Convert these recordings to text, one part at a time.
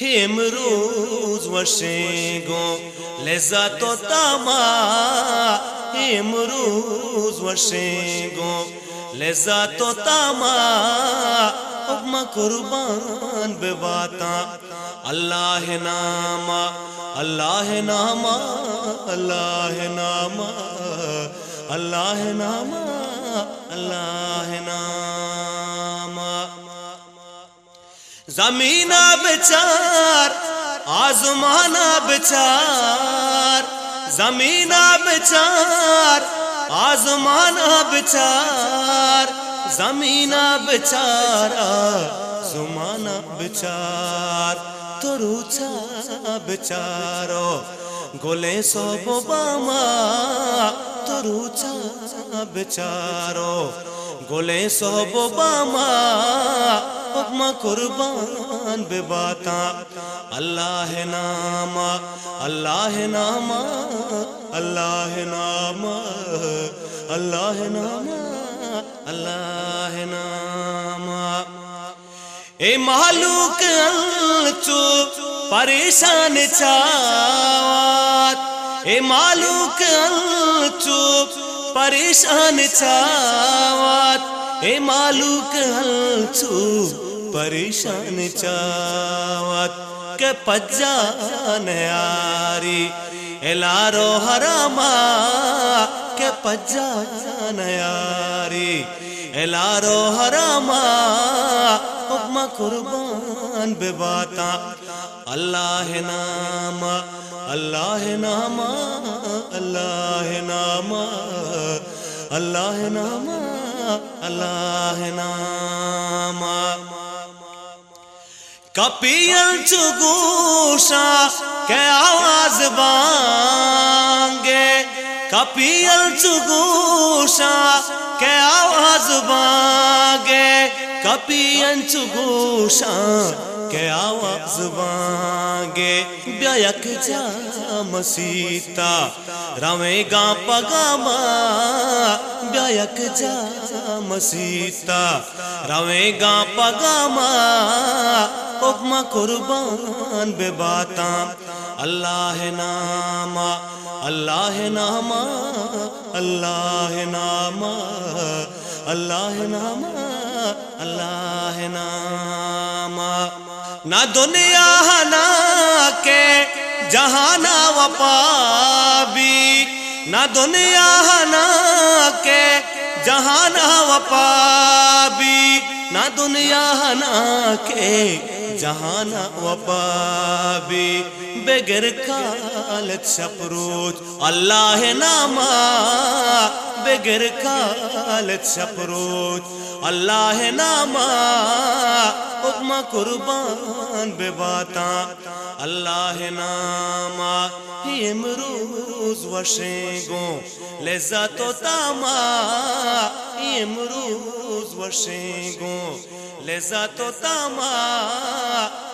امروز وشنگو لذت و تاما امروز وشنگو لذت و تاما حکم قربان بے باتا اللہ ناما اللہ ناما اللہ ناما اللہ ناما اللہ ناما زمین بچار آزمان بچار زمین بچار آزمان بچار زمین بچار آزمان بچار تو روچا بچارو گلے سو باما تو روچا بچارو گلے سو باما حکم قربان بے باتا۔ اللہ نام اللہ نام اللہ نام اللہ نام اللہ نام اے محلوک الچو پریشان چاوات۔ اے محلوک الچو پریشان چاوات۔ اے مالوک ہلچو پریشان چاوت کہ پجان یاری الارو حراما کہ پجان یاری الارو حراما حکم قربان بے باتا، اللہ نام اللہ نام اللہ نام اللہ نام اللہ نام۔ کپیل چگوشا کے آواز بانگے۔ کپیل چگوشا کے آواز بانگے۔ کپیل چگوشا کے آواز بانگے۔ بیک جا مسیتا روے گا پگاما بیک جا مسیتا روے گا پگاما حکم قربان بے باتا اللہ نام اللہ نام اللہ نام اللہ نام اللہ نام نہ دنیا نہ کے جہانا وپابی نہ دنیا نہ جہانا وپابی نہ دنیا نہ کے جہانا وپابی بغیر کالت شپروچ اللہ ناما بغیر کالت شپروچ اللہ ناما حکم قربان بے باتا۔ اللہ ناما ہی امروز وشنگو لذت و تاما ہی امروز وشنگو لذت و تاما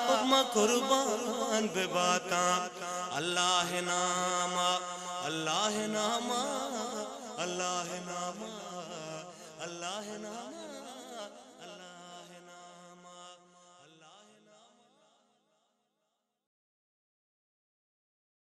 حکم قربان بے باتا۔ اللہ ناما اللہ ناما اللہ ناما اللہ ناما